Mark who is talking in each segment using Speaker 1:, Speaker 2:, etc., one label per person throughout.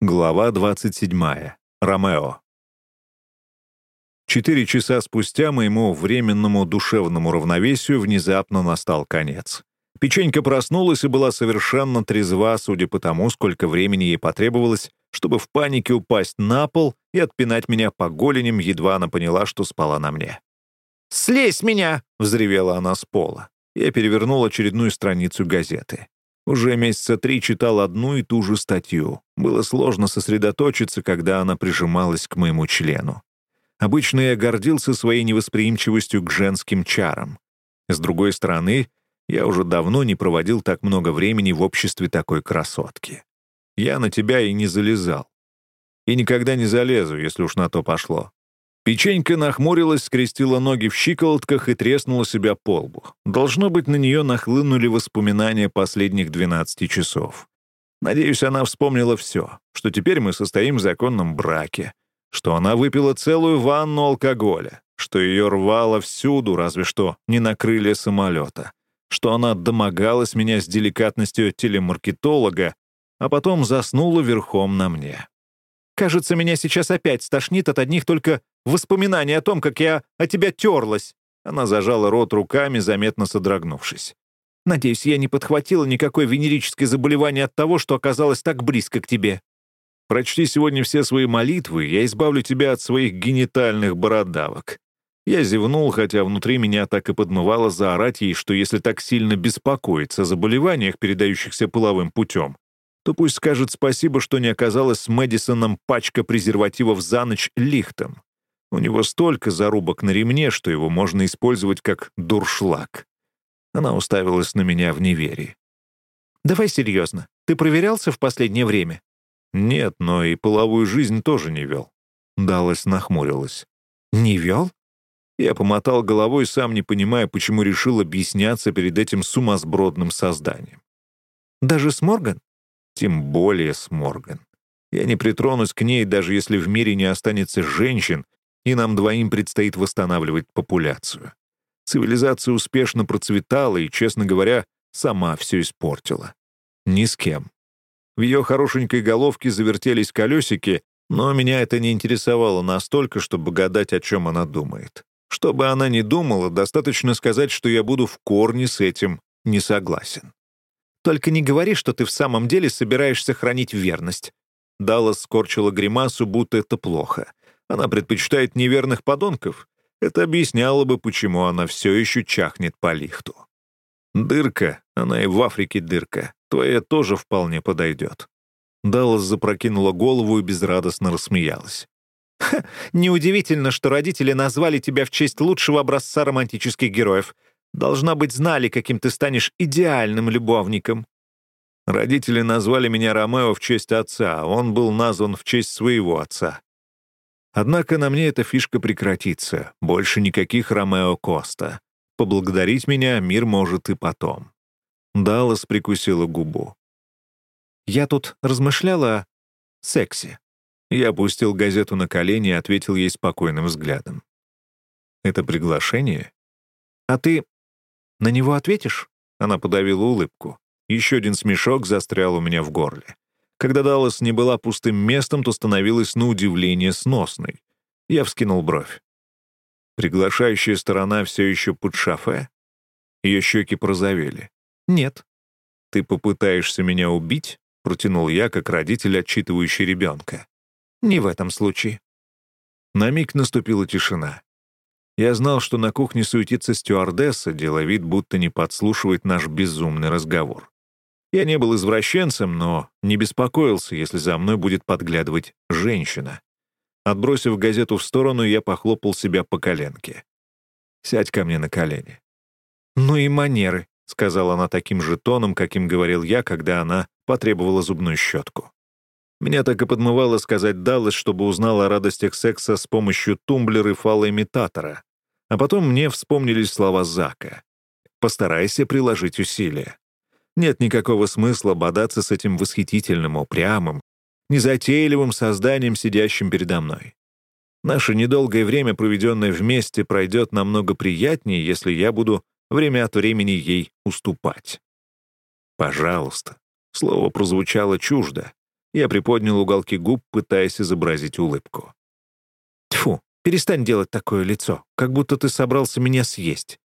Speaker 1: Глава 27. Ромео. Четыре часа спустя моему временному душевному равновесию внезапно настал конец. Печенька проснулась и была совершенно трезва, судя по тому, сколько времени ей потребовалось, чтобы в панике упасть на пол и отпинать меня по голеням, едва она поняла, что спала на мне.
Speaker 2: «Слезь меня!» — взревела она с пола.
Speaker 1: Я перевернул очередную страницу газеты. Уже месяца три читал одну и ту же статью. Было сложно сосредоточиться, когда она прижималась к моему члену. Обычно я гордился своей невосприимчивостью к женским чарам. С другой стороны, я уже давно не проводил так много времени в обществе такой красотки. Я на тебя и не залезал. И никогда не залезу, если уж на то пошло. Печенька нахмурилась, скрестила ноги в щиколотках и треснула себя по лбу. Должно быть, на нее нахлынули воспоминания последних 12 часов. Надеюсь, она вспомнила все, что теперь мы состоим в законном браке, что она выпила целую ванну алкоголя, что ее рвало всюду, разве что не на крылья самолета, что она домогалась меня с деликатностью телемаркетолога, а потом заснула верхом на мне. Кажется, меня сейчас опять стошнит от одних только воспоминаний о том, как я о тебя терлась». Она зажала рот руками, заметно содрогнувшись. «Надеюсь, я не подхватила никакое венерическое заболевание от того, что оказалась так близко к тебе». «Прочти сегодня все свои молитвы, я избавлю тебя от своих генитальных бородавок». Я зевнул, хотя внутри меня так и подмывало заорать ей, что если так сильно беспокоиться о заболеваниях, передающихся половым путем, то пусть скажет спасибо, что не оказалось с Мэдисоном пачка презервативов за ночь лихтом. У него столько зарубок на ремне, что его можно использовать как дуршлаг. Она уставилась на меня в неверии.
Speaker 2: «Давай серьезно. Ты проверялся в последнее время?»
Speaker 1: «Нет, но и половую жизнь тоже не вел». Даллас нахмурилась.
Speaker 2: «Не вел?»
Speaker 1: Я помотал головой, сам не понимая, почему решил объясняться перед этим сумасбродным созданием.
Speaker 2: «Даже с Морган?»
Speaker 1: Тем более с Морган. Я не притронусь к ней, даже если в мире не останется женщин, и нам двоим предстоит восстанавливать популяцию. Цивилизация успешно процветала и, честно говоря, сама все испортила. Ни с кем. В ее хорошенькой головке завертелись колесики, но меня это не интересовало настолько, чтобы гадать, о чем она думает. Что бы она ни думала, достаточно сказать, что я буду в корне с этим не согласен.
Speaker 2: Только не говори, что ты в самом деле собираешься хранить верность».
Speaker 1: Даллас скорчила гримасу, будто это плохо. Она предпочитает неверных подонков. Это объясняло бы, почему она все еще чахнет по лихту. Дырка, она и в Африке дырка, твоя тоже вполне подойдет. Даллас запрокинула голову и безрадостно рассмеялась.
Speaker 2: «Ха, неудивительно, что родители назвали тебя в честь лучшего образца романтических героев. Должна быть, знали, каким ты станешь идеальным любовником».
Speaker 1: Родители назвали меня Ромео в честь отца, а он был назван в честь своего отца. Однако на мне эта фишка прекратится. Больше никаких Ромео Коста. Поблагодарить меня мир может и потом. Даллас прикусила губу.
Speaker 2: «Я тут размышляла о сексе».
Speaker 1: Я опустил газету на колени и ответил ей спокойным взглядом. «Это приглашение?»
Speaker 2: «А ты на него ответишь?»
Speaker 1: Она подавила улыбку. Еще один смешок застрял у меня в горле. Когда Даллас не была пустым местом, то становилась на удивление сносной. Я вскинул бровь. Приглашающая сторона все еще под шафе? Ее щеки прозовели.
Speaker 2: «Нет».
Speaker 1: «Ты попытаешься меня убить?» — протянул я, как родитель, отчитывающий ребенка.
Speaker 2: «Не в этом случае».
Speaker 1: На миг наступила тишина. Я знал, что на кухне суетится стюардесса, делая будто не подслушивает наш безумный разговор. Я не был извращенцем, но не беспокоился, если за мной будет подглядывать женщина. Отбросив газету в сторону, я похлопал себя по коленке. «Сядь ко мне на колени».
Speaker 2: «Ну и манеры», —
Speaker 1: сказала она таким же тоном, каким говорил я, когда она потребовала зубную щетку. Меня так и подмывало сказать Даллас, чтобы узнал о радостях секса с помощью тумблера и фалоимитатора, а потом мне вспомнились слова Зака. «Постарайся приложить усилия». Нет никакого смысла бодаться с этим восхитительным, упрямым, незатейливым созданием, сидящим передо мной. Наше недолгое время, проведенное вместе, пройдет намного приятнее, если я буду время от времени ей уступать. «Пожалуйста». Слово прозвучало чуждо. Я приподнял уголки губ, пытаясь изобразить улыбку.
Speaker 2: Тьфу, перестань делать такое лицо, как будто ты собрался меня съесть.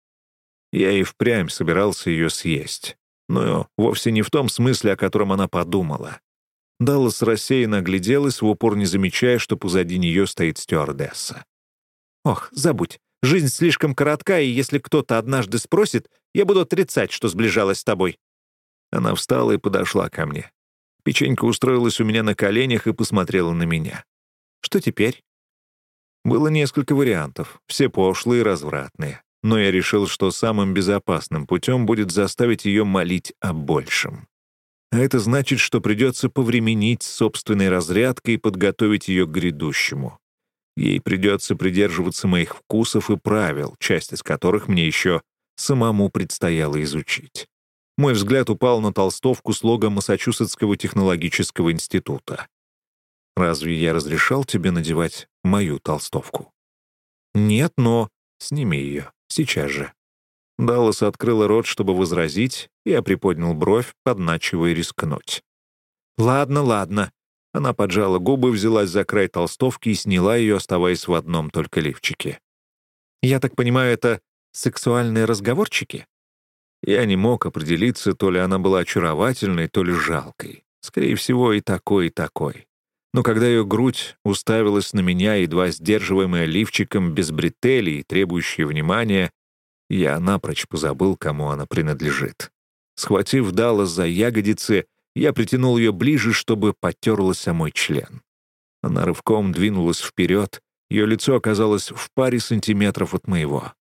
Speaker 1: Я и впрямь собирался ее съесть. Но вовсе не в том смысле, о котором она подумала. Даллас рассеянно огляделась, в упор не замечая, что позади нее стоит стюардесса.
Speaker 2: «Ох, забудь. Жизнь слишком коротка, и если кто-то однажды спросит, я буду отрицать, что сближалась с тобой».
Speaker 1: Она встала и подошла ко мне. Печенька устроилась у меня на коленях и посмотрела на меня.
Speaker 2: «Что теперь?»
Speaker 1: Было несколько вариантов, все пошлые и развратные. Но я решил, что самым безопасным путем будет заставить ее молить о большем. А это значит, что придется повременить с собственной разрядкой и подготовить ее к грядущему. Ей придется придерживаться моих вкусов и правил, часть из которых мне еще самому предстояло изучить. Мой взгляд упал на толстовку слога Массачусетского технологического института. «Разве я разрешал тебе надевать мою толстовку?»
Speaker 2: «Нет, но...»
Speaker 1: «Сними ее. Сейчас же». Даллас открыла рот, чтобы возразить, я приподнял бровь, подначивая рискнуть.
Speaker 2: «Ладно, ладно».
Speaker 1: Она поджала губы, взялась за край толстовки и сняла ее, оставаясь в одном только лифчике.
Speaker 2: «Я так понимаю, это сексуальные разговорчики?»
Speaker 1: Я не мог определиться, то ли она была очаровательной, то ли жалкой. Скорее всего, и такой, и такой. Но когда ее грудь уставилась на меня, едва сдерживаемая лифчиком, без бретелей, требующая внимания, я напрочь позабыл, кому она принадлежит. Схватив Даллас за ягодицы, я притянул ее ближе, чтобы потерлась о мой член. Она рывком двинулась вперед, ее лицо оказалось в паре сантиметров от моего.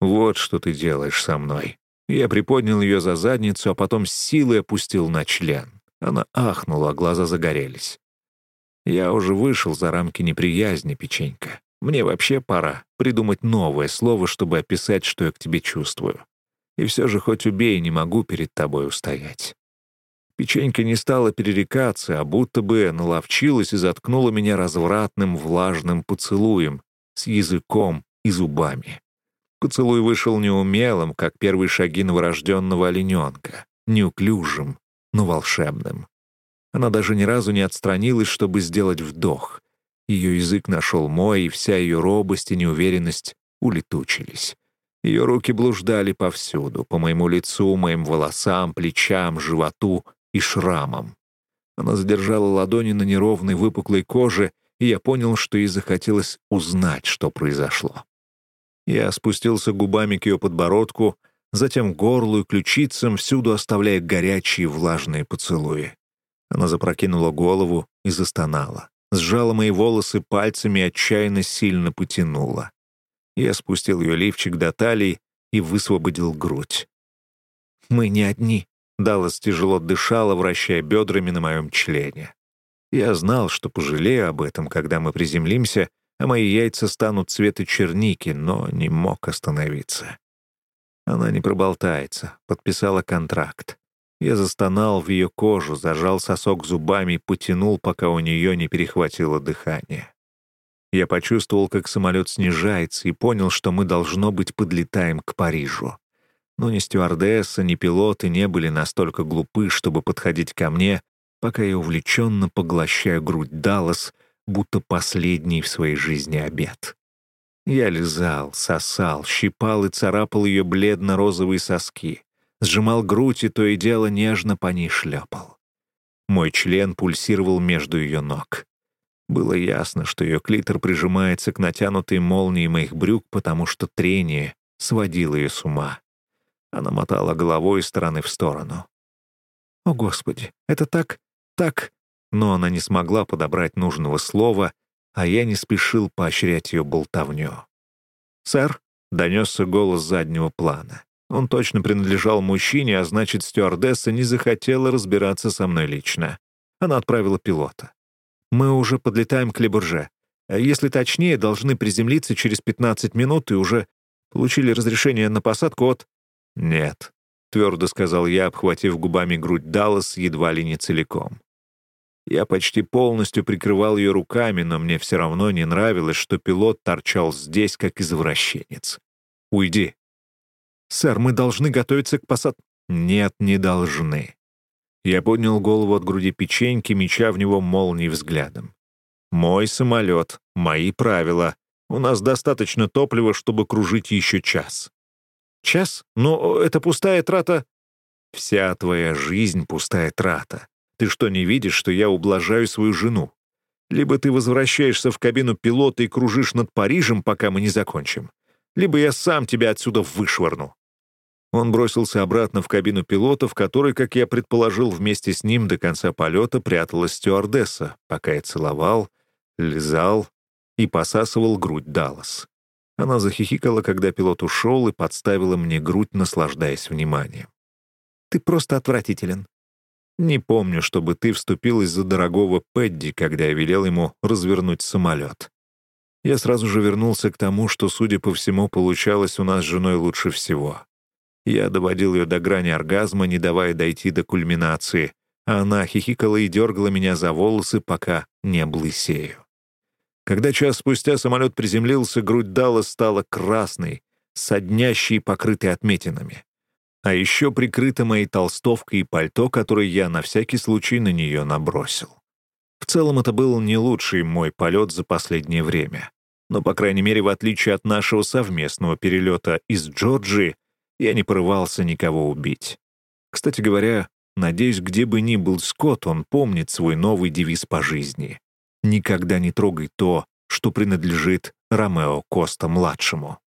Speaker 1: «Вот что ты делаешь со мной». Я приподнял ее за задницу, а потом с силой опустил на член. Она ахнула, а глаза загорелись. Я уже вышел за рамки неприязни, печенька. Мне вообще пора придумать новое слово, чтобы описать, что я к тебе чувствую. И все же хоть убей, не могу перед тобой устоять. Печенька не стала перерекаться, а будто бы наловчилась и заткнула меня развратным влажным поцелуем с языком и зубами. Поцелуй вышел неумелым, как первые шаги новорожденного олененка, неуклюжим, но волшебным. Она даже ни разу не отстранилась, чтобы сделать вдох. Ее язык нашел мой, и вся ее робость и неуверенность улетучились. Ее руки блуждали повсюду, по моему лицу, моим волосам, плечам, животу и шрамам. Она задержала ладони на неровной выпуклой коже, и я понял, что ей захотелось узнать, что произошло. Я спустился губами к ее подбородку, затем горлу и ключицам, всюду оставляя горячие влажные поцелуи. Она запрокинула голову и застонала сжала мои волосы пальцами и отчаянно сильно потянула. Я спустил ее лифчик до талии и высвободил грудь.
Speaker 2: «Мы не одни», —
Speaker 1: Даллас тяжело дышала, вращая бедрами на моем члене. Я знал, что пожалею об этом, когда мы приземлимся, а мои яйца станут цвета черники, но не мог остановиться. Она не проболтается, подписала контракт. Я застонал в ее кожу, зажал сосок зубами и потянул, пока у нее не перехватило дыхание. Я почувствовал, как самолет снижается, и понял, что мы, должно быть, подлетаем к Парижу. Но ни стюардесса, ни пилоты не были настолько глупы, чтобы подходить ко мне, пока я увлеченно поглощаю грудь Даллас, будто последний в своей жизни обед. Я лизал, сосал, щипал и царапал ее бледно-розовые соски сжимал грудь и то и дело нежно по ней шлепал. Мой член пульсировал между ее ног. Было ясно, что ее клитор прижимается к натянутой молнии моих брюк, потому что трение сводило ее с ума. Она мотала головой из стороны в сторону. «О, Господи, это так, так...» Но она не смогла подобрать нужного слова, а я не спешил поощрять ее болтовню. «Сэр», — донесся голос заднего плана. Он точно принадлежал мужчине, а значит, стюардесса не захотела разбираться со мной лично. Она отправила пилота. «Мы уже подлетаем к Лебурже. А если точнее, должны приземлиться через 15 минут и уже получили разрешение на посадку от...» «Нет», — твердо сказал я, обхватив губами грудь Даллас едва ли не целиком. Я почти полностью прикрывал ее руками, но мне все равно не нравилось, что пилот торчал здесь, как извращенец. «Уйди», «Сэр, мы должны готовиться к посад...» «Нет, не должны». Я поднял голову от груди печеньки, меча в него молнией взглядом. «Мой самолет, мои правила. У нас достаточно топлива, чтобы кружить еще час».
Speaker 2: «Час? Но это пустая трата...»
Speaker 1: «Вся твоя жизнь — пустая трата. Ты что, не видишь, что я ублажаю свою жену? Либо ты возвращаешься в кабину пилота и кружишь над Парижем, пока мы не закончим, либо я сам тебя отсюда вышвырну». Он бросился обратно в кабину пилота, в которой, как я предположил, вместе с ним до конца полета пряталась стюардесса, пока я целовал, лизал и посасывал грудь Даллас. Она захихикала, когда пилот ушел, и подставила мне грудь, наслаждаясь вниманием.
Speaker 2: «Ты просто отвратителен».
Speaker 1: «Не помню, чтобы ты вступилась за дорогого Пэдди, когда я велел ему развернуть самолет». Я сразу же вернулся к тому, что, судя по всему, получалось у нас с женой лучше всего. Я доводил ее до грани оргазма, не давая дойти до кульминации, а она хихикала и дергала меня за волосы, пока не облысею. Когда час спустя самолет приземлился, грудь Далла стала красной, соднящей и покрытой отметинами. А еще прикрыта моей толстовкой и пальто, которое я на всякий случай на нее набросил. В целом, это был не лучший мой полет за последнее время. Но, по крайней мере, в отличие от нашего совместного перелета из Джорджии, я не порывался никого убить. Кстати говоря, надеюсь, где бы ни был Скотт, он помнит свой новый девиз по жизни. «Никогда не трогай то, что принадлежит Ромео Коста-младшему».